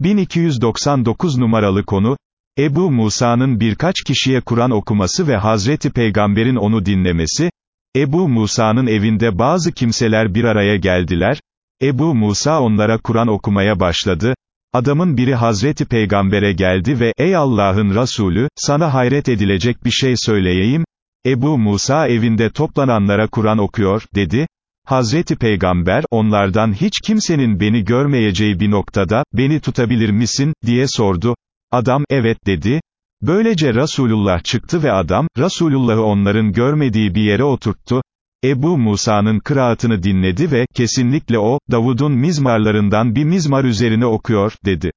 1299 numaralı konu, Ebu Musa'nın birkaç kişiye Kur'an okuması ve Hazreti Peygamber'in onu dinlemesi, Ebu Musa'nın evinde bazı kimseler bir araya geldiler, Ebu Musa onlara Kur'an okumaya başladı, adamın biri Hazreti Peygamber'e geldi ve, ey Allah'ın Resulü, sana hayret edilecek bir şey söyleyeyim, Ebu Musa evinde toplananlara Kur'an okuyor, dedi, Hazreti Peygamber, onlardan hiç kimsenin beni görmeyeceği bir noktada, beni tutabilir misin, diye sordu. Adam, evet dedi. Böylece Resulullah çıktı ve adam, Resulullah'ı onların görmediği bir yere oturttu. Ebu Musa'nın kıraatını dinledi ve, kesinlikle o, Davud'un mizmarlarından bir mizmar üzerine okuyor, dedi.